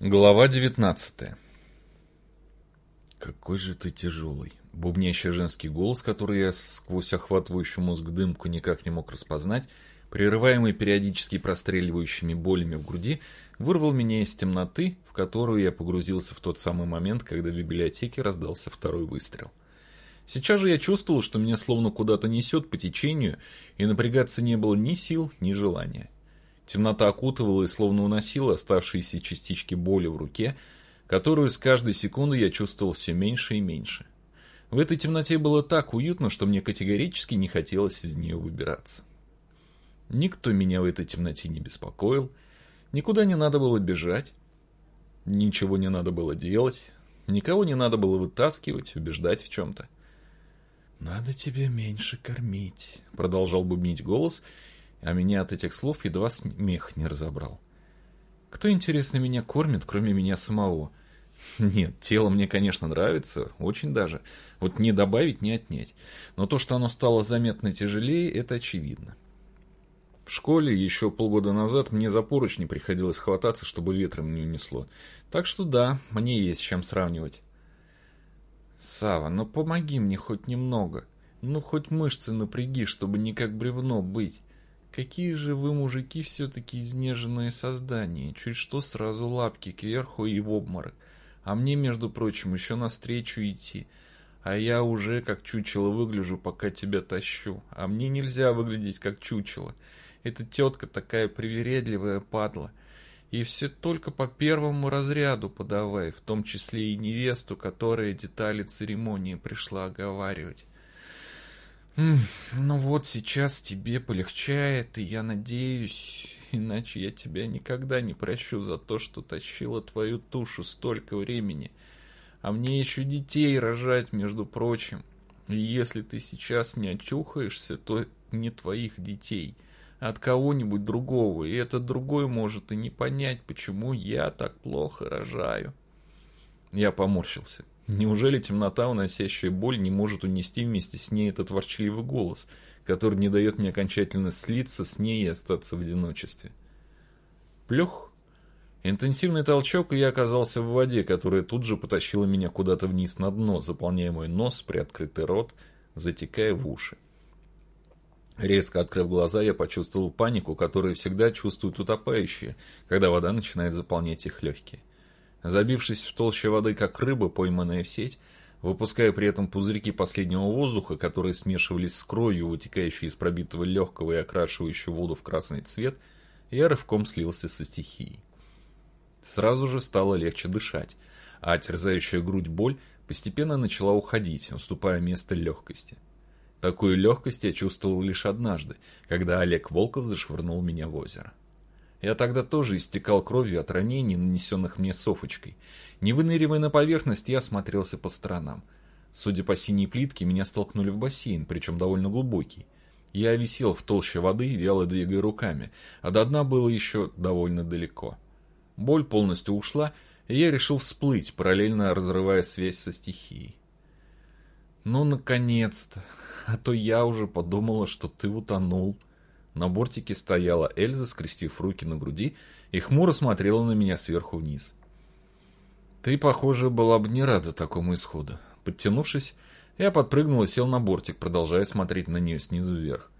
Глава 19 Какой же ты тяжелый. Бубнящий женский голос, который я сквозь охватывающую мозг дымку никак не мог распознать, прерываемый периодически простреливающими болями в груди, вырвал меня из темноты, в которую я погрузился в тот самый момент, когда в библиотеке раздался второй выстрел. Сейчас же я чувствовал, что меня словно куда-то несет по течению, и напрягаться не было ни сил, ни желания. Темнота окутывала и словно уносила оставшиеся частички боли в руке, которую с каждой секундой я чувствовал все меньше и меньше. В этой темноте было так уютно, что мне категорически не хотелось из нее выбираться. Никто меня в этой темноте не беспокоил, никуда не надо было бежать, ничего не надо было делать, никого не надо было вытаскивать, убеждать в чем-то. «Надо тебе меньше кормить», — продолжал бубнить голос, а меня от этих слов едва смех не разобрал. Кто, интересно, меня кормит, кроме меня самого? Нет, тело мне, конечно, нравится, очень даже. Вот не добавить, не отнять. Но то, что оно стало заметно тяжелее, это очевидно. В школе еще полгода назад мне за поручни приходилось хвататься, чтобы ветром не унесло. Так что да, мне есть с чем сравнивать. Сава, ну помоги мне хоть немного. Ну хоть мышцы напряги, чтобы не как бревно быть. Какие же вы, мужики, все-таки изнеженные создания. Чуть что сразу лапки кверху и в обморок. А мне, между прочим, еще навстречу идти. А я уже как чучело выгляжу, пока тебя тащу. А мне нельзя выглядеть как чучело. Эта тетка такая привередливая падла. И все только по первому разряду подавай, в том числе и невесту, которая детали церемонии пришла оговаривать. Ну вот сейчас тебе полегчает, и я надеюсь, иначе я тебя никогда не прощу за то, что тащила твою тушу столько времени. А мне еще детей рожать, между прочим. И если ты сейчас не очухаешься, то не твоих детей, а от кого-нибудь другого, и этот другой может и не понять, почему я так плохо рожаю. Я поморщился. Неужели темнота, уносящая боль, не может унести вместе с ней этот ворчливый голос, который не дает мне окончательно слиться с ней и остаться в одиночестве? Плюх. Интенсивный толчок, и я оказался в воде, которая тут же потащила меня куда-то вниз на дно, заполняя мой нос, приоткрытый рот, затекая в уши. Резко открыв глаза, я почувствовал панику, которую всегда чувствуют утопающие, когда вода начинает заполнять их легкие. Забившись в толще воды, как рыба, пойманная в сеть, выпуская при этом пузырьки последнего воздуха, которые смешивались с кровью, вытекающей из пробитого легкого и окрашивающего воду в красный цвет, я рывком слился со стихией. Сразу же стало легче дышать, а терзающая грудь боль постепенно начала уходить, уступая место легкости. Такую легкость я чувствовал лишь однажды, когда Олег Волков зашвырнул меня в озеро. Я тогда тоже истекал кровью от ранений, нанесенных мне Софочкой. Не выныривая на поверхность, я осмотрелся по сторонам. Судя по синей плитке, меня столкнули в бассейн, причем довольно глубокий. Я висел в толще воды, вяло двигая руками, а до дна было еще довольно далеко. Боль полностью ушла, и я решил всплыть, параллельно разрывая связь со стихией. «Ну, наконец-то! А то я уже подумала, что ты утонул», на бортике стояла Эльза, скрестив руки на груди, и хмуро смотрела на меня сверху вниз. «Ты, похоже, была бы не рада такому исходу». Подтянувшись, я подпрыгнул и сел на бортик, продолжая смотреть на нее снизу вверх.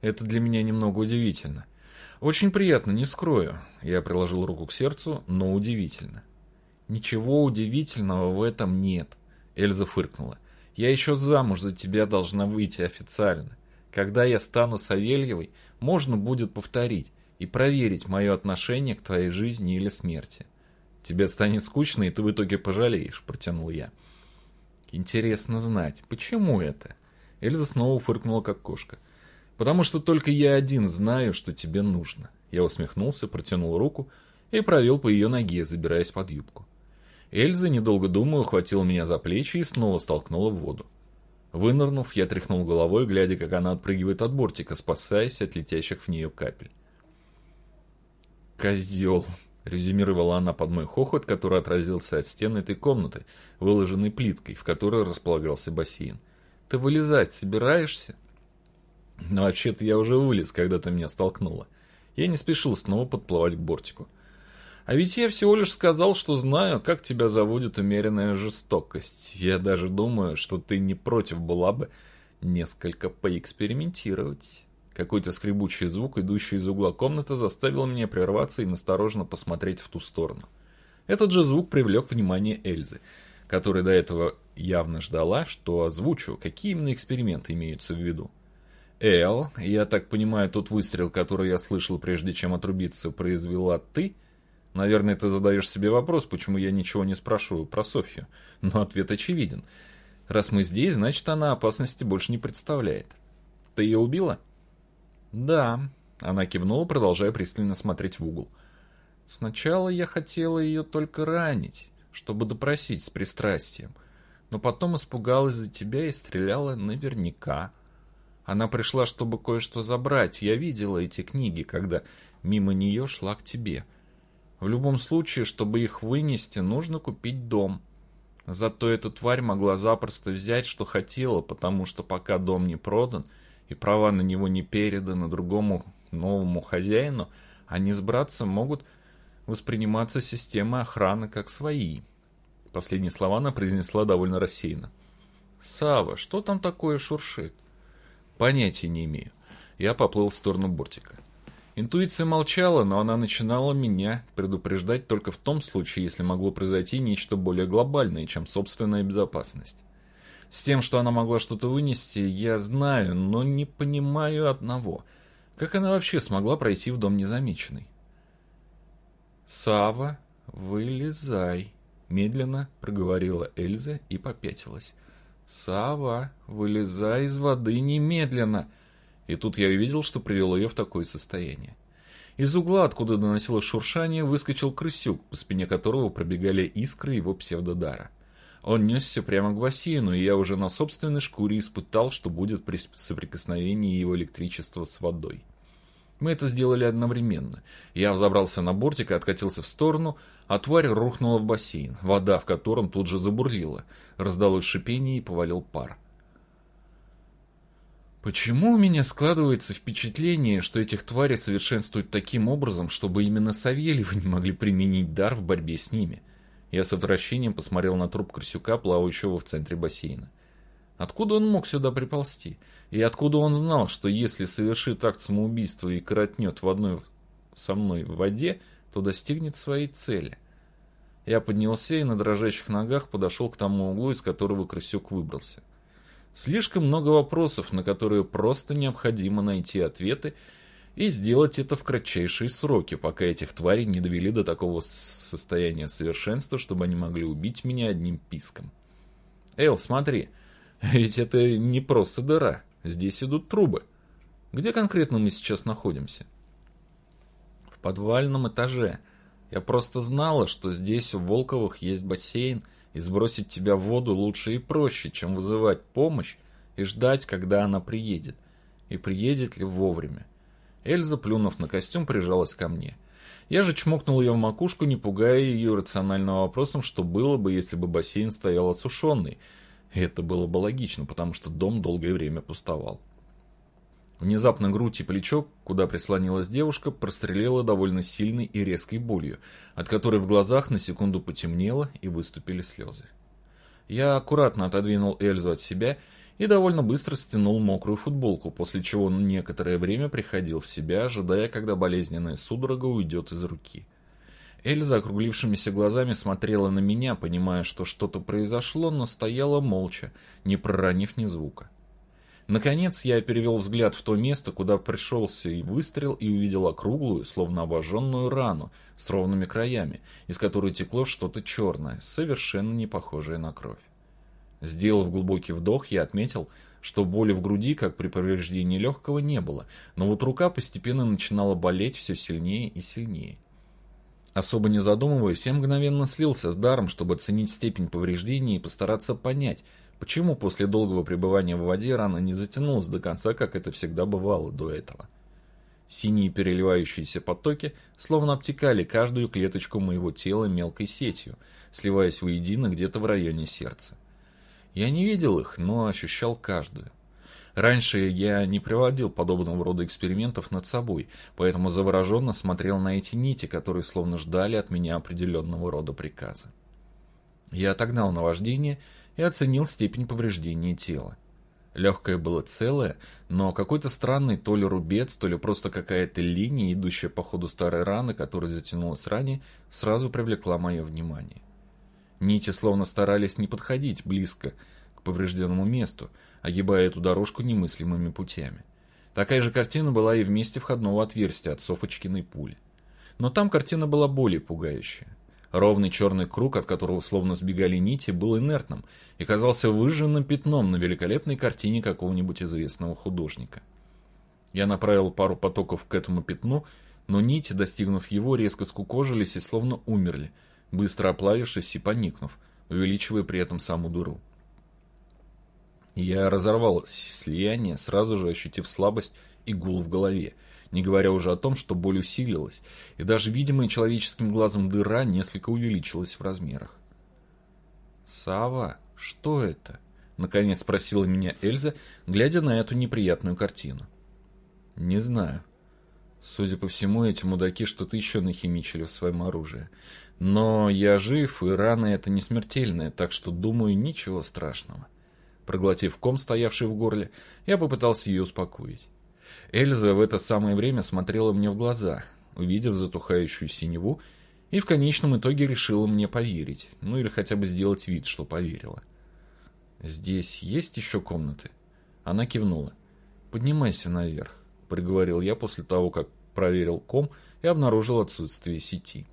Это для меня немного удивительно. Очень приятно, не скрою. Я приложил руку к сердцу, но удивительно. Ничего удивительного в этом нет. Эльза фыркнула. Я еще замуж за тебя должна выйти официально. Когда я стану Савельевой, можно будет повторить и проверить мое отношение к твоей жизни или смерти. Тебе станет скучно, и ты в итоге пожалеешь, протянул я. Интересно знать, почему это? Эльза снова фыркнула, как кошка. Потому что только я один знаю, что тебе нужно. Я усмехнулся, протянул руку и провел по ее ноге, забираясь под юбку. Эльза, недолго думая, ухватила меня за плечи и снова столкнула в воду. Вынырнув, я тряхнул головой, глядя, как она отпрыгивает от бортика, спасаясь от летящих в нее капель. «Козел!» — резюмировала она под мой хохот, который отразился от стены этой комнаты, выложенной плиткой, в которой располагался бассейн. «Ты вылезать собираешься?» «Но вообще-то я уже вылез, когда ты меня столкнула. Я не спешил снова подплывать к бортику. А ведь я всего лишь сказал, что знаю, как тебя заводит умеренная жестокость. Я даже думаю, что ты не против была бы несколько поэкспериментировать. Какой-то скребучий звук, идущий из угла комнаты, заставил меня прерваться и настороженно посмотреть в ту сторону. Этот же звук привлек внимание Эльзы, которая до этого явно ждала, что озвучу, какие именно эксперименты имеются в виду. «Эл, я так понимаю, тот выстрел, который я слышал, прежде чем отрубиться, произвела ты?» Наверное, ты задаешь себе вопрос, почему я ничего не спрашиваю про Софью. Но ответ очевиден. Раз мы здесь, значит, она опасности больше не представляет. Ты ее убила? Да. Она кивнула, продолжая пристально смотреть в угол. Сначала я хотела ее только ранить, чтобы допросить с пристрастием. Но потом испугалась за тебя и стреляла наверняка. Она пришла, чтобы кое-что забрать. Я видела эти книги, когда мимо нее шла к тебе. — в любом случае, чтобы их вынести, нужно купить дом. Зато эта тварь могла запросто взять, что хотела, потому что пока дом не продан и права на него не переданы другому новому хозяину, они с братцем могут восприниматься системой охраны как свои. Последние слова она произнесла довольно рассеянно. Сава, что там такое шуршит?» «Понятия не имею». Я поплыл в сторону бортика. Интуиция молчала, но она начинала меня предупреждать только в том случае, если могло произойти нечто более глобальное, чем собственная безопасность. С тем, что она могла что-то вынести, я знаю, но не понимаю одного. Как она вообще смогла пройти в дом незамеченной? Сава, вылезай!» Медленно проговорила Эльза и попятилась. Сава, вылезай из воды немедленно!» И тут я увидел, что привело ее в такое состояние. Из угла, откуда доносилось шуршание, выскочил крысюк, по спине которого пробегали искры его псевдодара. Он несся прямо к бассейну, и я уже на собственной шкуре испытал, что будет при соприкосновении его электричества с водой. Мы это сделали одновременно. Я взобрался на бортик и откатился в сторону, а тварь рухнула в бассейн, вода в котором тут же забурлила. Раздалось шипение и повалил пар. Почему у меня складывается впечатление, что этих тварей совершенствуют таким образом, чтобы именно Савельевы не могли применить дар в борьбе с ними? Я с отвращением посмотрел на труп крысюка, плавающего в центре бассейна. Откуда он мог сюда приползти? И откуда он знал, что если совершит акт самоубийства и коротнет в одной со мной в воде, то достигнет своей цели? Я поднялся и на дрожащих ногах подошел к тому углу, из которого крысюк выбрался. Слишком много вопросов, на которые просто необходимо найти ответы и сделать это в кратчайшие сроки, пока этих тварей не довели до такого состояния совершенства, чтобы они могли убить меня одним писком. Эл, смотри, ведь это не просто дыра, здесь идут трубы. Где конкретно мы сейчас находимся? В подвальном этаже. Я просто знала, что здесь у Волковых есть бассейн, и сбросить тебя в воду лучше и проще, чем вызывать помощь и ждать, когда она приедет. И приедет ли вовремя. Эльза, плюнув на костюм, прижалась ко мне. Я же чмокнул ее в макушку, не пугая ее рациональным вопросом, что было бы, если бы бассейн стоял осушенный. И это было бы логично, потому что дом долгое время пустовал. Внезапно грудь и плечо, куда прислонилась девушка, прострелила довольно сильной и резкой болью, от которой в глазах на секунду потемнело и выступили слезы. Я аккуратно отодвинул Эльзу от себя и довольно быстро стянул мокрую футболку, после чего некоторое время приходил в себя, ожидая, когда болезненная судорога уйдет из руки. Эльза округлившимися глазами смотрела на меня, понимая, что что-то произошло, но стояла молча, не проронив ни звука. Наконец я перевел взгляд в то место, куда пришелся и выстрел, и увидел округлую, словно обожженную рану с ровными краями, из которой текло что-то черное, совершенно не похожее на кровь. Сделав глубокий вдох, я отметил, что боли в груди, как при повреждении легкого, не было, но вот рука постепенно начинала болеть все сильнее и сильнее. Особо не задумываясь, я мгновенно слился с даром, чтобы оценить степень повреждений и постараться понять, Почему после долгого пребывания в воде рана не затянулась до конца, как это всегда бывало до этого? Синие переливающиеся потоки словно обтекали каждую клеточку моего тела мелкой сетью, сливаясь воедино где-то в районе сердца. Я не видел их, но ощущал каждую. Раньше я не проводил подобного рода экспериментов над собой, поэтому завороженно смотрел на эти нити, которые словно ждали от меня определенного рода приказа. Я отогнал наваждение и оценил степень повреждения тела. Легкое было целое, но какой-то странный то ли рубец, то ли просто какая-то линия, идущая по ходу старой раны, которая затянулась ранее, сразу привлекла мое внимание. Нити словно старались не подходить близко к поврежденному месту, огибая эту дорожку немыслимыми путями. Такая же картина была и в месте входного отверстия от Софочкиной пули. Но там картина была более пугающая. Ровный черный круг, от которого словно сбегали нити, был инертным и казался выжженным пятном на великолепной картине какого-нибудь известного художника. Я направил пару потоков к этому пятну, но нити, достигнув его, резко скукожились и словно умерли, быстро оплавившись и поникнув, увеличивая при этом саму дыру. Я разорвал слияние, сразу же ощутив слабость и гул в голове, не говоря уже о том, что боль усилилась, и даже видимая человеческим глазом дыра несколько увеличилась в размерах. «Сава, что это?» — наконец спросила меня Эльза, глядя на эту неприятную картину. «Не знаю. Судя по всему, эти мудаки что-то еще нахимичили в своем оружии. Но я жив, и рана эта не смертельная, так что, думаю, ничего страшного». Проглотив ком, стоявший в горле, я попытался ее успокоить. Эльза в это самое время смотрела мне в глаза, увидев затухающую синеву, и в конечном итоге решила мне поверить, ну или хотя бы сделать вид, что поверила. «Здесь есть еще комнаты?» Она кивнула. «Поднимайся наверх», — приговорил я после того, как проверил ком и обнаружил отсутствие сети.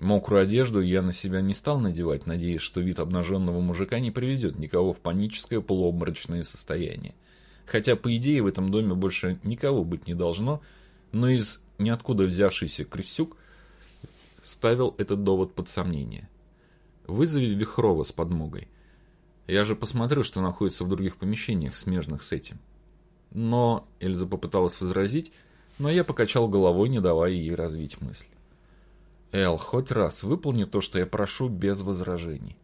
Мокрую одежду я на себя не стал надевать, надеясь, что вид обнаженного мужика не приведет никого в паническое полуобморочное состояние. Хотя, по идее, в этом доме больше никого быть не должно, но из ниоткуда взявшийся Крысюк ставил этот довод под сомнение. «Вызови Вихрова с подмогой. Я же посмотрю, что находится в других помещениях, смежных с этим». Но Эльза попыталась возразить, но я покачал головой, не давая ей развить мысль. Эл, хоть раз выполни то, что я прошу, без возражений.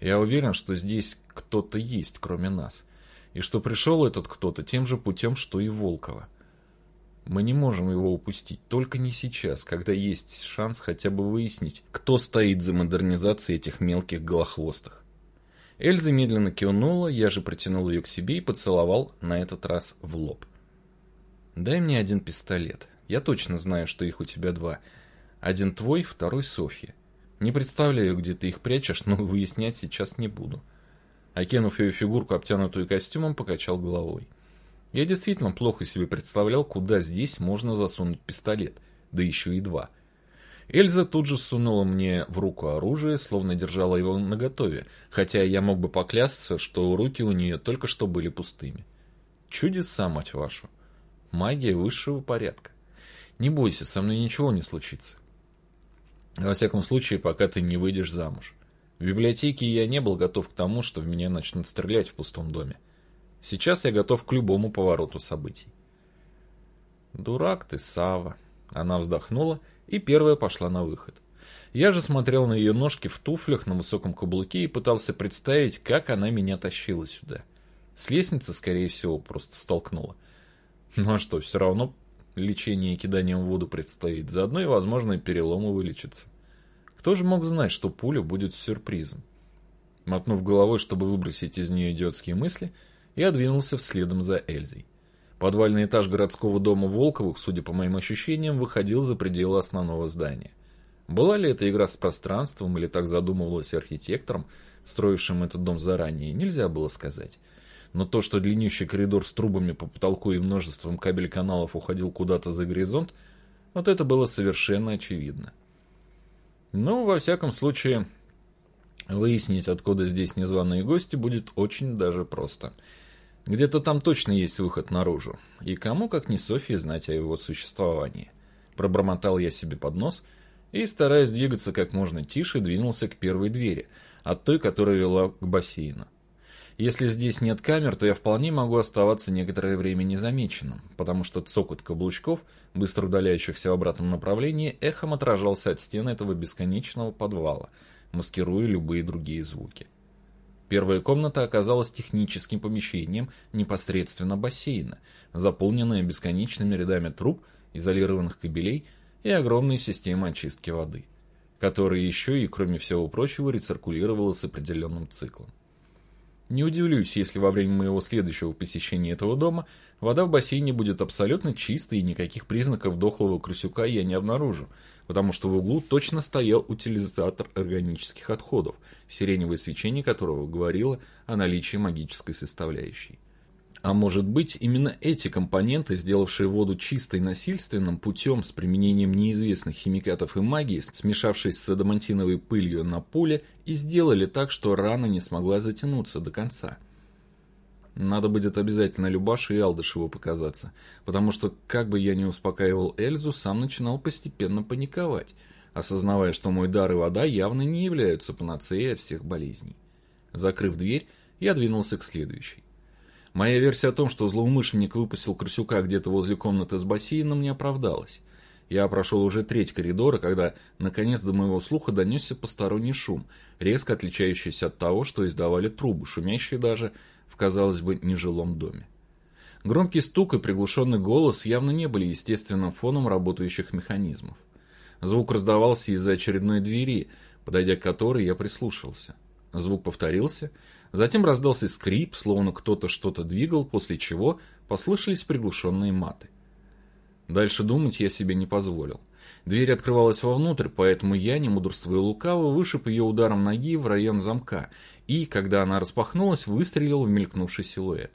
Я уверен, что здесь кто-то есть, кроме нас. И что пришел этот кто-то тем же путем, что и Волкова. Мы не можем его упустить, только не сейчас, когда есть шанс хотя бы выяснить, кто стоит за модернизацией этих мелких голохвостых. Эльза медленно кивнула, я же протянул ее к себе и поцеловал на этот раз в лоб. «Дай мне один пистолет. Я точно знаю, что их у тебя два, один твой, второй Софья. Не представляю, где ты их прячешь, но выяснять сейчас не буду. Окинув ее фигурку, обтянутую костюмом, покачал головой. Я действительно плохо себе представлял, куда здесь можно засунуть пистолет, да еще и два. Эльза тут же сунула мне в руку оружие, словно держала его наготове, хотя я мог бы поклясться, что руки у нее только что были пустыми. Чудеса, мать вашу. Магия высшего порядка. Не бойся, со мной ничего не случится. Во всяком случае, пока ты не выйдешь замуж. В библиотеке я не был готов к тому, что в меня начнут стрелять в пустом доме. Сейчас я готов к любому повороту событий. Дурак ты, Сава. Она вздохнула и первая пошла на выход. Я же смотрел на ее ножки в туфлях на высоком каблуке и пытался представить, как она меня тащила сюда. С лестницы, скорее всего, просто столкнула. Ну а что, все равно лечение киданием в воду предстоит, заодно и, возможно, переломы вылечится. Кто же мог знать, что пуля будет сюрпризом? Мотнув головой, чтобы выбросить из нее идиотские мысли, я двинулся вследом за Эльзой. Подвальный этаж городского дома Волковых, судя по моим ощущениям, выходил за пределы основного здания. Была ли это игра с пространством или так задумывалась архитектором, строившим этот дом заранее, нельзя было сказать но то, что длиннющий коридор с трубами по потолку и множеством кабель-каналов уходил куда-то за горизонт, вот это было совершенно очевидно. Но, во всяком случае, выяснить, откуда здесь незваные гости, будет очень даже просто. Где-то там точно есть выход наружу, и кому, как не Софии, знать о его существовании. Пробормотал я себе под нос и, стараясь двигаться как можно тише, двинулся к первой двери, от той, которая вела к бассейну. Если здесь нет камер, то я вполне могу оставаться некоторое время незамеченным, потому что цокот каблучков, быстро удаляющихся в обратном направлении, эхом отражался от стен этого бесконечного подвала, маскируя любые другие звуки. Первая комната оказалась техническим помещением непосредственно бассейна, заполненная бесконечными рядами труб, изолированных кабелей и огромной системой очистки воды, которая еще и, кроме всего прочего, рециркулировала с определенным циклом. Не удивлюсь, если во время моего следующего посещения этого дома вода в бассейне будет абсолютно чистой и никаких признаков дохлого крысюка я не обнаружу, потому что в углу точно стоял утилизатор органических отходов, сиреневое свечение которого говорило о наличии магической составляющей. А может быть, именно эти компоненты, сделавшие воду чистой насильственным путем с применением неизвестных химикатов и магии, смешавшись с адамантиновой пылью на поле, и сделали так, что рана не смогла затянуться до конца. Надо будет обязательно Любаше и Алдышеву показаться, потому что, как бы я ни успокаивал Эльзу, сам начинал постепенно паниковать, осознавая, что мой дар и вода явно не являются панацеей от всех болезней. Закрыв дверь, я двинулся к следующей. Моя версия о том, что злоумышленник выпустил крысюка где-то возле комнаты с бассейном, не оправдалась. Я прошел уже треть коридора, когда, наконец, до моего слуха донесся посторонний шум, резко отличающийся от того, что издавали трубы, шумящие даже в, казалось бы, нежилом доме. Громкий стук и приглушенный голос явно не были естественным фоном работающих механизмов. Звук раздавался из-за очередной двери, подойдя к которой я прислушался. Звук повторился, затем раздался скрип, словно кто-то что-то двигал, после чего послышались приглушенные маты. Дальше думать я себе не позволил. Дверь открывалась вовнутрь, поэтому я, не мудрствуя лукаво, вышиб ее ударом ноги в район замка и, когда она распахнулась, выстрелил в мелькнувший силуэт.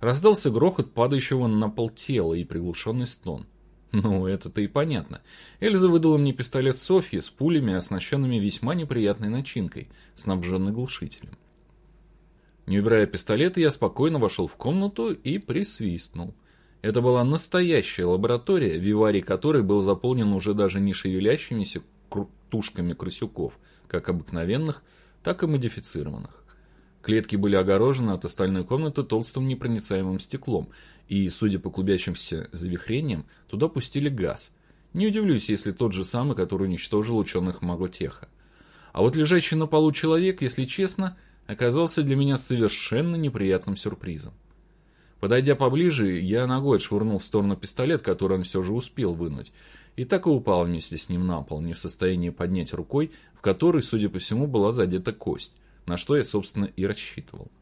Раздался грохот падающего на пол тела и приглушенный стон. Ну, это-то и понятно. Эльза выдала мне пистолет Софьи с пулями, оснащенными весьма неприятной начинкой, снабженной глушителем. Не убирая пистолет, я спокойно вошел в комнату и присвистнул. Это была настоящая лаборатория, виварий которой был заполнен уже даже не шевелящимися тушками крысюков, как обыкновенных, так и модифицированных. Клетки были огорожены от остальной комнаты толстым непроницаемым стеклом, и, судя по клубящимся завихрениям, туда пустили газ. Не удивлюсь, если тот же самый, который уничтожил ученых Маготеха. А вот лежащий на полу человек, если честно, оказался для меня совершенно неприятным сюрпризом. Подойдя поближе, я ногой отшвырнул в сторону пистолет, который он все же успел вынуть, и так и упал вместе с ним на пол, не в состоянии поднять рукой, в которой, судя по всему, была задета кость, на что я, собственно, и рассчитывал.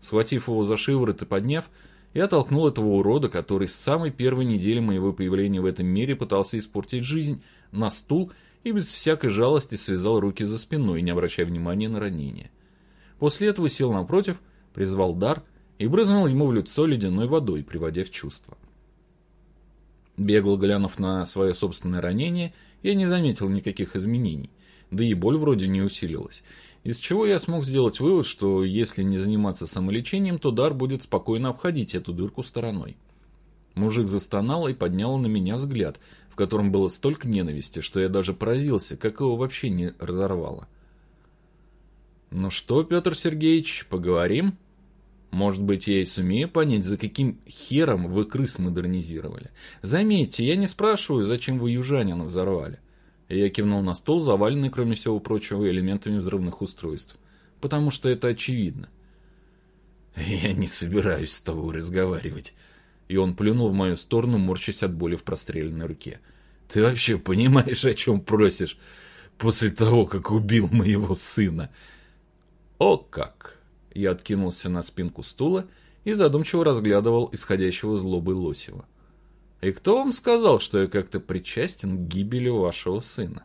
Схватив его за шиворот и подняв, я толкнул этого урода, который с самой первой недели моего появления в этом мире пытался испортить жизнь, на стул и без всякой жалости связал руки за спиной, не обращая внимания на ранение. После этого сел напротив, призвал дар – и брызнул ему в лицо ледяной водой, приводя в чувство. Бегло глянув на свое собственное ранение, я не заметил никаких изменений, да и боль вроде не усилилась, из чего я смог сделать вывод, что если не заниматься самолечением, то дар будет спокойно обходить эту дырку стороной. Мужик застонал и поднял на меня взгляд, в котором было столько ненависти, что я даже поразился, как его вообще не разорвало. «Ну что, Петр Сергеевич, поговорим?» Может быть, я и сумею понять, за каким хером вы крыс модернизировали. Заметьте, я не спрашиваю, зачем вы южанина взорвали. Я кивнул на стол, заваленный, кроме всего прочего, элементами взрывных устройств. Потому что это очевидно. Я не собираюсь с тобой разговаривать. И он плюнул в мою сторону, морщась от боли в простреленной руке. Ты вообще понимаешь, о чем просишь после того, как убил моего сына? О как! Я откинулся на спинку стула и задумчиво разглядывал исходящего злобы Лосева. «И кто вам сказал, что я как-то причастен к гибели вашего сына?»